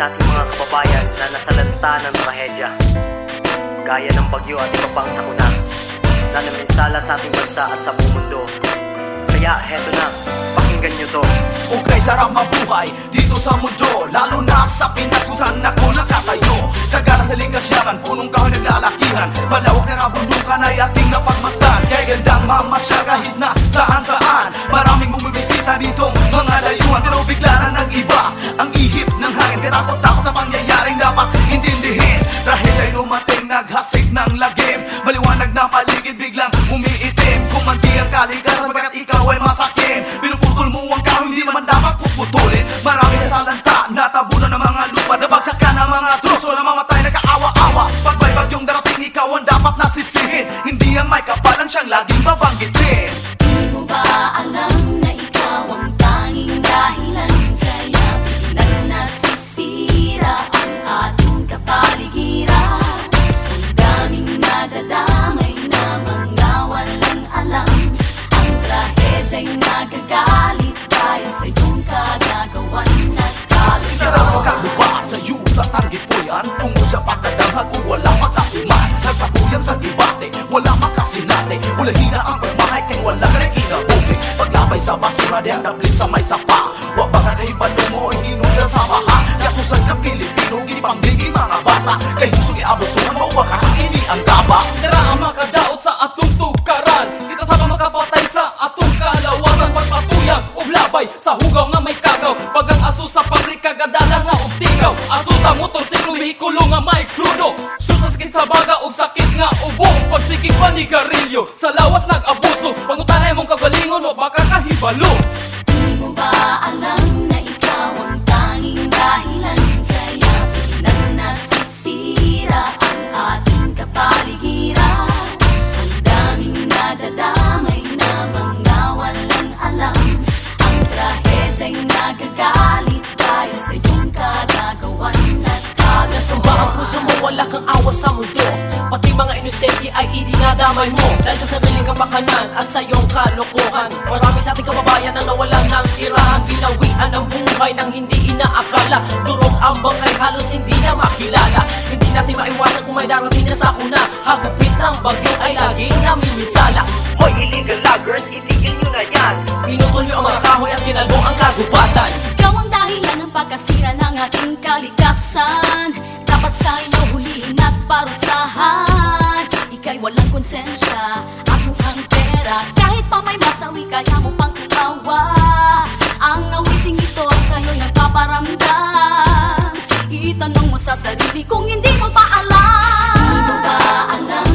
sa ating mga kababayan na nasa lanta ng trahedya. Gaya ng bagyo at iba pang sakuna na naminsala sa ating bansa at sa buong mundo. Kaya heto na, pakinggan nyo to. Okay, sarap mabuhay dito sa mundo Lalo na sa Pinas kung saan ako nakatayo. Sa gara sa likasyanan, punong kahoy naglalakihan Malawak na kabundukan ay ating napagmasan Kaya gandang mamasya kahit na saan saan Maraming bumibisita ditong mga layuhan Pero bigla na nag-iba Maliwanag na paligid biglang umiitim. Kumanti ang kalikasan pagkat ikaw ay masakin Pinuputol mo ang kahoy hindi naman dapat puputulin. Marami na sa lanta natabunan ng mga lupa. Nabagsakan ng mga truso na mamatay nagkaawa-awa. Pag may bagyong darating ikaw ang dapat nasisihin wala makasinate Ulahin na ang pagmahay kay wala ka rin kinabuhi Paglabay sa basura di ang naplit sa may sapa. Huwag baka kay mo o hinundan sa baha. Yatusan ka Pilipino, ginipangdigi mga bata. Kay husog iabusuhan mo, baka hindi ang gaba Tara ang makadaot sa atong tukaran. Kita sa makapatay sa atong kalawasan Pagpatuyang o labay sa hugaw nga may kagaw. Pag ang aso sa pabrika gadala nga og tigaw Aso sa motorsiklo vehikulo nga may krudo. Susa sakit sa baga Pagsigig panigarilyo sa lawas nag-abuso. Pangutanay mong kagalingon o baka kahibalo idinadamay mo. Dahil sa sariling kapakanan at sa iyong kalokohan. Marami sa ating kababayan ang nawalan ng tirahan. Binawian ang buhay ng hindi inaakala. Durog ang bangkay halos hindi na makilala. Hindi natin maiwasan kung may darating na sakuna Hagupit ng bagyo ay laging namimisala. Hoy illegal loggers, itigil nyo na yan. Pinutulyo ang mga kahoy at kinalbo ang kagubatan. Ikaw ang dahilan ng pagkasira ng ating kalikasan. Dapat sa iyo hulihin at parusahan walang konsensya. Ako ang pera. Kahit pa may masawi kaya mo pang tumawa. Ang awiting ito sa'yo nagpaparamdam. Itanong mo sa sarili kung hindi mo pa alam. Hindi mo pa alam?